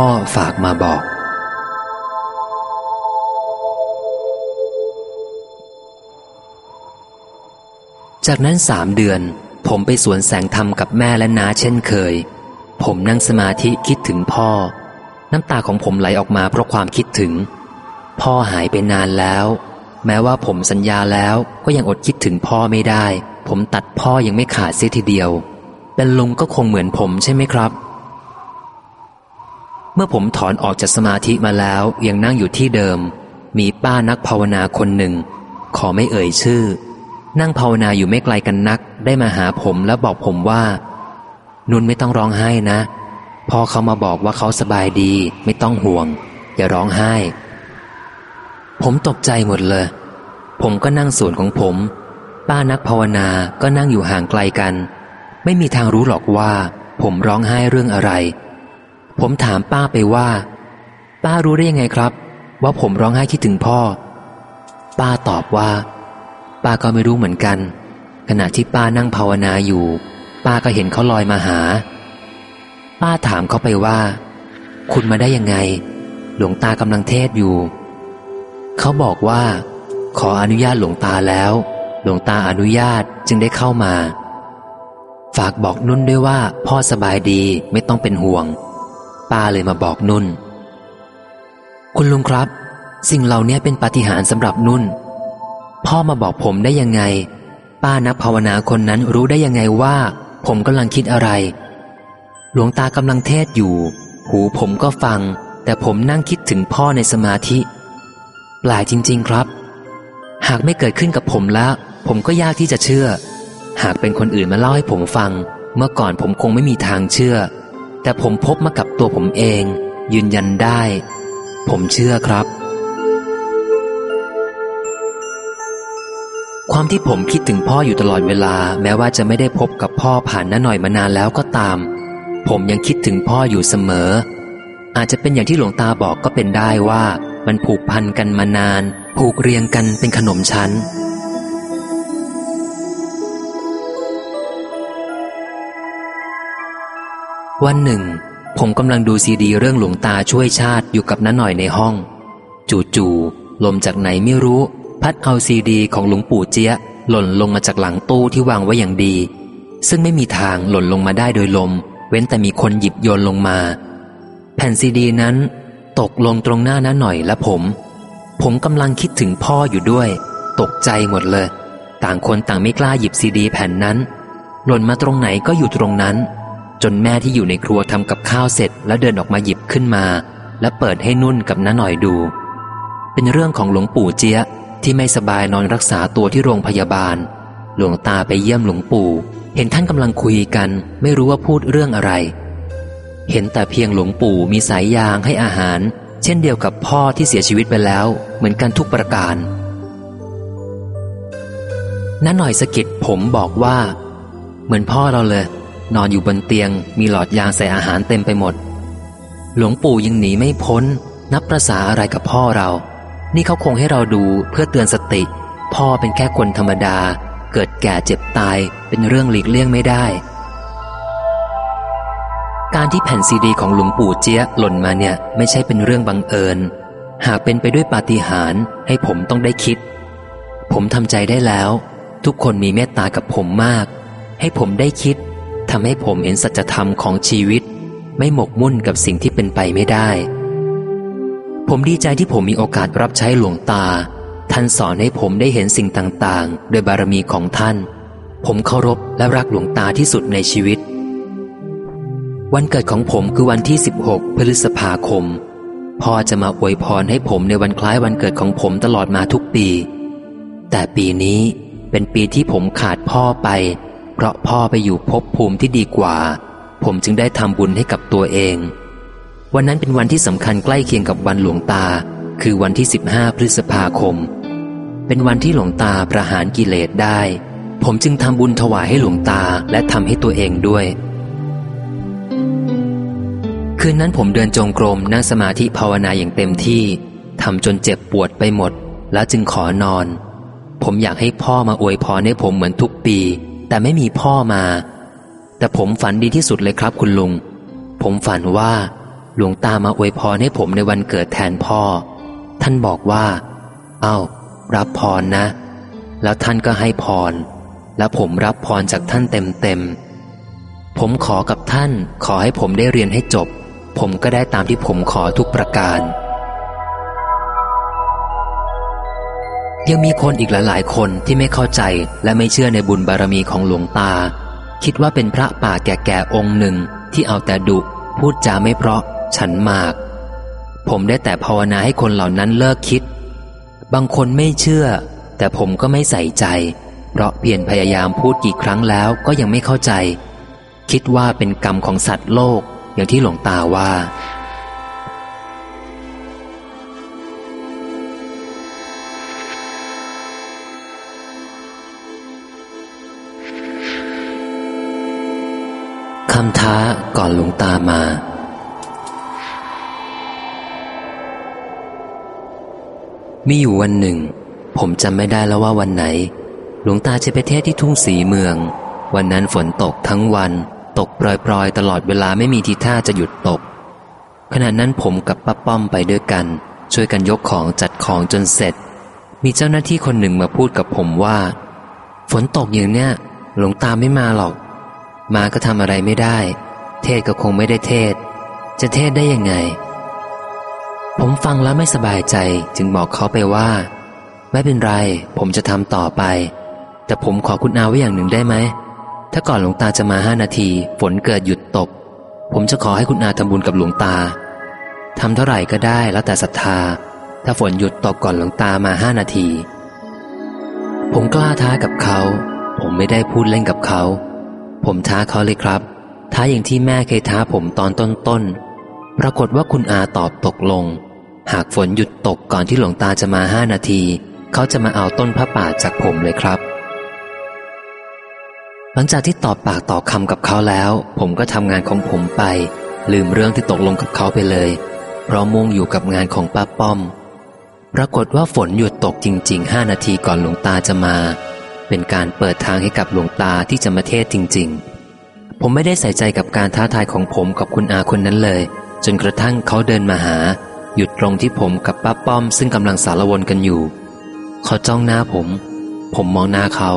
พ่อฝากมาบอก จากนั้นสามเดือน ผมไปสวนแสงธรรมกับแม่และน้าเช่นเคย ผมนั่งสมาธิคิดถึงพ่อ น้ำตาของผมไหลออกมาเพราะความคิดถึง พ่อหายไปนานแล้ว แม้ว่าผมสัญญาแล้วก็ยังอดคิดถึงพ่อไม่ได้ ผมตัดพ่อยังไม่ขาดเสียทีเดียวเป็นลุงก็คงเหมือนผมใช่ไหมครับ เมื่อผมถอนออกจากสมาธิมาแล้วยังนั่งอยู่ที่เดิม มีป้านักภาวนาคนหนึ่ง ขอไม่เอ่ยชื่อ นั่งภาวนาอยู่ไม่ไกลกันนัก ได้มาหาผมแล้วบอกผมว่า นุนไม่ต้องร้องไห้นะ พอเขามาบอกว่าเขาสบายดี ไม่ต้องห่วง อย่าร้องไห้ ผมตกใจหมดเลย ผมก็นั่งส่วนของผม ป้านักภาวนาก็นั่งอยู่ห่างไกลกัน ไม่มีทางรู้หรอกว่า ผมร้องไห้เรื่องอะไร ผมถามป้าไปว่า ป้ารู้ได้ยังไงครับ ว่าผมร้องไห้คิดถึงพ่อ ป้าตอบว่า ป้าก็ไม่รู้เหมือนกัน ขณะที่ป้านั่งภาวนาอยู่ ป้าก็เห็นเขาลอยมาหา ป้าถามเขาไปว่า คุณมาได้ยังไง หลวงตากำลังเทศอยู่ เขาบอกว่า ขออนุญาตหลวงตาแล้ว หลวงตาอนุญาตจึงได้เข้ามา ฝากบอกนุ่นด้วยว่า พ่อสบายดีไม่ต้องเป็นห่วง ป้าเลยมาบอกนุ่น คุณลุงครับ สิ่งเหล่านี้เป็นปาฏิหาริย์สำหรับนุ่น พ่อมาบอกผมได้ยังไง ป้านักภาวนาคนนั้นรู้ได้ยังไงว่า ผมกำลังคิดอะไร หลวงตากำลังเทศอยู่ หูผมก็ฟัง แต่ผมนั่งคิดถึงพ่อในสมาธิแปลกจริง ๆครับ หากไม่เกิดขึ้นกับผมแล้ว ผมก็ยากที่จะเชื่อ หากเป็นคนอื่นมาเล่าให้ผมฟัง เมื่อก่อนผมคงไม่มีทางเชื่อ แต่ผมพบมากับตัวผมเอง ยืนยันได้ ผมเชื่อครับ ความที่ผมคิดถึงพ่ออยู่ตลอดเวลา แม้ว่าจะไม่ได้พบกับพ่อผ่านน้าหน่อยมานานแล้วก็ตาม ผมยังคิดถึงพ่ออยู่เสมอ อาจจะเป็นอย่างที่หลวงตาบอกก็เป็นได้ว่า มันผูกพันกันมานาน ผูกเรียงกันเป็นขนมชั้น วันหนึ่ง ผมกำลังดูซีดีเรื่องหลวงตาช่วยชาติอยู่กับน้าหน่อยในห้อง จู่ๆลมจากไหนไม่รู้ พัดเอาซีดีของหลวงปู่เจี๊ยหล่นลงมาจากหลังตู้ที่วางไว้อย่างดี ซึ่งไม่มีทางหล่นลงมาได้โดยลม เว้นแต่มีคนหยิบโยนลงมา แผ่นซีดีนั้น ตกลงตรงหน้าน้าหน่อยและผม ผมกำลังคิดถึงพ่ออยู่ด้วย ตกใจหมดเลย ต่างคนต่างไม่กล้าหยิบซีดีแผ่นนั้น หล่นมาตรงไหนก็อยู่ตรงนั้น จนแม่ที่อยู่ในครัวทำกับข้าวเสร็จ แล้วเดินออกมาหยิบขึ้นมา และเปิดให้นุ่นกับน้าหน่อยดู เป็นเรื่องของหลวงปู่เจี๊ยะที่ไม่สบายนอนรักษาตัวที่โรงพยาบาล หลวงตาไปเยี่ยมหลวงปู่ เห็นท่านกำลังคุยกัน ไม่รู้ว่าพูดเรื่องอะไร เห็นแต่เพียงหลวงปู่มีสายยางให้อาหาร เช่นเดียวกับพ่อที่เสียชีวิตไปแล้ว เหมือนกันทุกประการน้าหน่อยสะกิดผมบอกว่า เหมือนพ่อเราเลย นอนอยู่บนเตียง มีหลอดยางใส่อาหารเต็มไปหมด หลวงปู่ยังหนีไม่พ้น นับประษาอะไรกับพ่อเรา นี่เขาคงให้เราดูเพื่อเตือนสติ พ่อเป็นแค่คนธรรมดา เกิดแก่เจ็บตายเป็นเรื่องหลีกเลี่ยงไม่ได้ การที่แผ่นซีดีของหลวงปู่เจี๊ยหล่นมาเนี่ยไม่ใช่เป็นเรื่องบังเอิญ หากเป็นไปด้วยปาฏิหาริย์ให้ผมต้องได้คิด ผมทำใจได้แล้ว ทุกคนมีเมตตากับผมมาก ให้ผมได้คิด ทำให้ผมเห็นสัจธรรมของชีวิต ไม่หมกมุ่นกับสิ่งที่เป็นไปไม่ได้ ผมดีใจที่ผมมีโอกาสรับใช้หลวงตา ท่านสอนให้ผมได้เห็นสิ่งต่างๆ โดยบารมีของท่าน ผมเคารพและรักหลวงตาที่สุดในชีวิต วันเกิดของผมคือวันที่ 16 พฤษภาคมพ่อจะมาอวยพรให้ผมในวันคล้ายวันเกิดของผมตลอดมาทุกปี แต่ปีนี้เป็นปีที่ผมขาดพ่อไป เพราะพ่อไปอยู่ภพภูมิที่ดีกว่า ผมจึงได้ทำบุญให้กับตัวเอง วันนั้นเป็นวันที่สำคัญใกล้เคียงกับวันหลวงตา คือวันที่ 15 พฤษภาคม เป็นวันที่หลวงตาประหารกิเลสได้ ผมจึงทำบุญถวายให้หลวงตาและทำให้ตัวเองด้วย คืนนั้นผมเดินจงกรมนั่งสมาธิภาวนาอย่างเต็มที่ทำจนเจ็บปวดไปหมด แล้วจึงขอนอน ผมอยากให้พ่อมาอวยพรให้ผมเหมือนทุกปี แต่ไม่มีพ่อมา แต่ผมฝันดีที่สุดเลยครับคุณลุง ผมฝันว่า หลวงตามาอวยพรให้ผมในวันเกิดแทนพ่อ ท่านบอกว่า เอา้า รับพรนะ แล้วท่านก็ให้พร แล้วผมรับพรจากท่านเต็มๆผมขอกับท่านขอให้ผมได้เรียนให้จบ ผมก็ได้ตามที่ผมขอทุกประการ ยังมีคนอีกหลายๆ คนที่ไม่เข้าใจและไม่เชื่อในบุญบารมีของหลวงตา คิดว่าเป็นพระป่าแก่ๆองค์หนึ่งที่เอาแต่ดุ พูดจาไม่เพราะ ฉันมาก ผมได้แต่ภาวนาให้คนเหล่านั้นเลิกคิด บางคนไม่เชื่อ แต่ผมก็ไม่ใส่ใจ เพราะเพียรพยายามพูดกี่ครั้งแล้วก็ยังไม่เข้าใจ คิดว่าเป็นกรรมของสัตว์โลกอย่างที่หลวงตาว่า คำท้าก่อนหลวงตามา มีอยู่วันหนึ่ง ผมจำไม่ได้แล้วว่าวันไหน หลวงตาจะไปเทศที่ทุ่งสีเมือง วันนั้นฝนตกทั้งวัน ตกปล่อยๆ ตลอดเวลาไม่มีทีท่าจะหยุดตก ขณะนั้นผมกับป้าป้อมไปด้วยกัน ช่วยกันยกของจัดของจนเสร็จ มีเจ้าหน้าที่คนหนึ่งมาพูดกับผมว่า ฝนตกอย่างเนี้ยหลวงตาไม่มาหรอก มาก็ทำอะไรไม่ได้ เทศก็คงไม่ได้เทศ จะเทศได้ยังไง ผมฟังแล้วไม่สบายใจจึงบอกเขาไปว่า ไม่เป็นไร ผมจะทำต่อไป แต่ผมขอคุณอาไว้อย่างหนึ่งได้ไหม ถ้าก่อนหลวงตาจะมาห้านาทีฝนเกิดหยุดตก ผมจะขอให้คุณอาทำบุญกับหลวงตาทำเท่าไหร่ก็ได้แล้วแต่ศรัทธา ถ้าฝนหยุดตกก่อนหลวงตามาห้านาที ผมกล้าท้ากับเขา ผมไม่ได้พูดเล่นกับเขา ผมท้าเขาเลยครับ ท้าอย่างที่แม่เคยท้าผมตอนต้นๆ ปรากฏว่าคุณอาตอบตกลง หากฝนหยุดตกก่อนที่หลวงตาจะมาห้านาที เขาจะมาเอาต้นพระป่าจากผมเลยครับ หลังจากที่ตอบปากต่อคำกับเขาแล้ว ผมก็ทำงานของผมไป ลืมเรื่องที่ตกลงกับเขาไปเลย เพราะมุ่งอยู่กับงานของป้าป้อม ปรากฏว่าฝนหยุดตกจริงๆห้านาทีก่อนหลวงตาจะมา เป็นการเปิดทางให้กับหลวงตาที่จะมาเทศจริง ๆ ผมไม่ได้ใส่ใจกับการท้าทายของผมกับคุณอาคนนั้นเลย จนกระทั่งเขาเดินมาหา หยุดตรงที่ผมกับป้าป้อม ซึ่งกำลังสารวนกันอยู่ เขาจ้องหน้าผม ผมมองหน้าเขา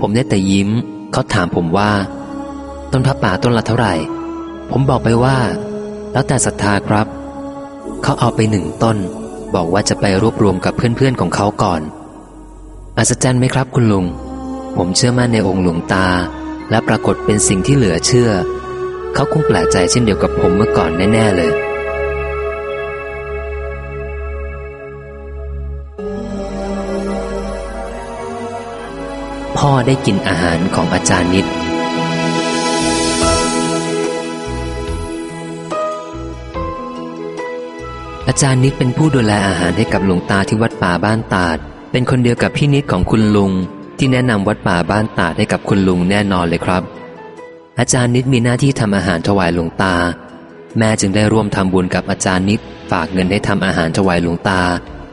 ผมได้แต่ยิ้ม เขาถามผมว่า ต้นพระป่าต้นละเท่าไหร่ ผมบอกไปว่า แล้วแต่ศรัทธาครับ เขาเอาไปหนึ่งต้น บอกว่าจะไปรวบรวมกับเพื่อนๆของเขาก่อน อัศจรรย์ไหมครับคุณลุง ผมเชื่อมั่นในองค์หลวงตา และปรากฏเป็นสิ่งที่เหลือเชื่อ เขาคงแปลกใจเช่นเดียวกับผมเมื่อก่อนแน่ ๆ เลย พ่อได้กินอาหารของอาจารย์นิดอาจารย์นิดเป็นผู้ดูแลอาหารให้กับหลวงตาที่วัดป่าบ้านตาด เป็นคนเดียวกับพี่นิดของคุณลุง ที่แนะนำวัดป่าบ้านตาดให้กับคุณลุงแน่นอนเลยครับ อาจารย์นิดมีหน้าที่ทำอาหารถวายหลวงตา แม่จึงได้ร่วมทำบุญกับอาจารย์นิด ฝากเงินให้ทำอาหารถวายหลวงตา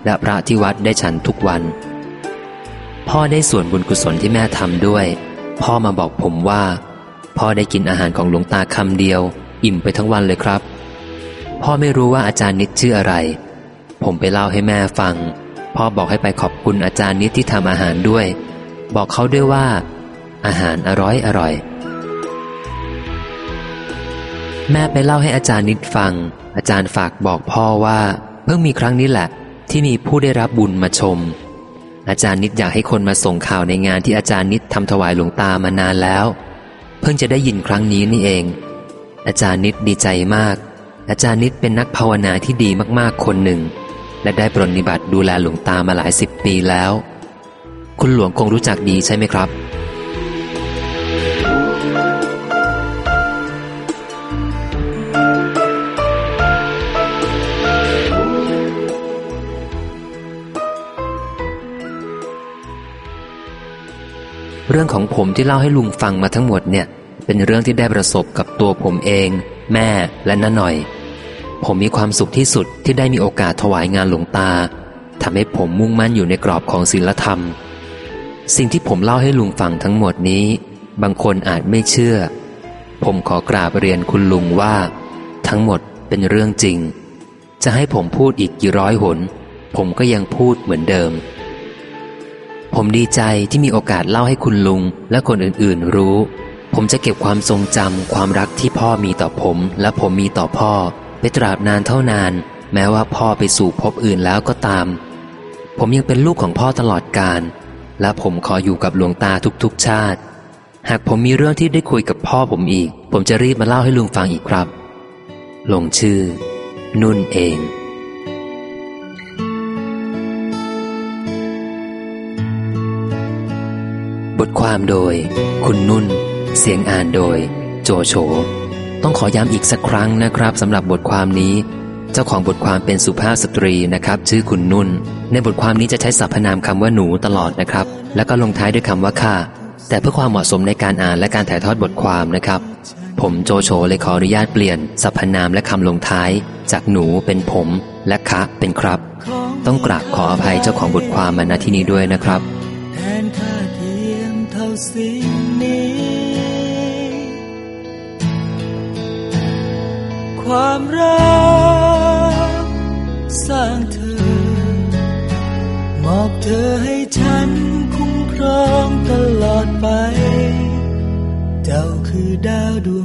และพระที่วัดได้ฉันทุกวัน พ่อได้ส่วนบุญกุศลที่แม่ทำด้วย พ่อมาบอกผมว่า พ่อได้กินอาหารของหลวงตาคำเดียว อิ่มไปทั้งวันเลยครับ พ่อไม่รู้ว่าอาจารย์นิดชื่ออะไร ผมไปเล่าให้แม่ฟัง พ่อบอกให้ไปขอบคุณอาจารย์นิดที่ทำอาหารด้วย บอกเขาด้วยว่า อาหารอร่อยอร่อย แม่ไปเล่าให้อาจารย์นิดฟัง อาจารย์ฝากบอกพ่อว่า เพิ่งมีครั้งนี้แหละ ที่มีผู้ได้รับบุญมาชม อาจารย์นิดอยากให้คนมาส่งข่าวในงานที่อาจารย์นิดทำถวายหลวงตามานานแล้ว เพิ่งจะได้ยินครั้งนี้นี่เอง อาจารย์นิดดีใจมาก อาจารย์นิดเป็นนักภาวนาที่ดีมากๆคนหนึ่ง และได้ปรนนิบัติดูแลหลวงตามาหลายสิบปีแล้ว คุณหลวงคงรู้จักดีใช่ไหมครับ เรื่องของผมที่เล่าให้ลุงฟังมาทั้งหมดเนี่ย เป็นเรื่องที่ได้ประสบกับตัวผมเอง แม่และน้าหน่อย ผมมีความสุขที่สุดที่ได้มีโอกาสถวายงานหลวงตาทำให้ผมมุ่งมั่นอยู่ในกรอบของศีลธรรม สิ่งที่ผมเล่าให้ลุงฟังทั้งหมดนี้ บางคนอาจไม่เชื่อ ผมขอกราบเรียนคุณลุงว่า ทั้งหมดเป็นเรื่องจริง จะให้ผมพูดอีกกี่ร้อยหน ผมก็ยังพูดเหมือนเดิม ผมดีใจที่มีโอกาสเล่าให้คุณลุงและคนอื่นๆรู้ ผมจะเก็บความทรงจำความรักที่พ่อมีต่อผมและผมมีต่อพ่อ ไปตราบนานเท่านาน แม้ว่าพ่อไปสู่ภพอื่นแล้วก็ตาม ผมยังเป็นลูกของพ่อตลอดกาลและผมขออยู่กับหลวงตาทุกๆชาติ หากผมมีเรื่องที่ได้คุยกับพ่อผมอีก ผมจะรีบมาเล่าให้ลุงฟังอีกครับ ลงชื่อ นุ่นเองบทความโดย คุณนุ่น เสียงอ่านโดย โจโฉ ต้องขอย้ำอีกสักครั้งนะครับสำหรับบทความนี้ เจ้าของบทความเป็นสุภาพสตรีนะครับ ชื่อคุณนุ่น ในบทความนี้จะใช้สรรพนามคำว่าหนูตลอดนะครับ แล้วก็ลงท้ายด้วยคำว่าข้าแต่เพื่อความเหมาะสมในการอ่านและการถ่ายทอดบทความนะครับ ผมโจโฉเลยขออนุญาตเปลี่ยนสรรพนามและคำลงท้าย จากหนูเป็นผมและคะเป็นครับ ต้องกราบขออภัยเจ้าของบทความมาณที่นี้ด้วยนะครับแทนค่าเทียมเท่าสิ่งนี้ ความรัก สร้างเธอ มอบเธอให้ฉันคุ้มครองตลอดไป เจ้าคือดาวดวง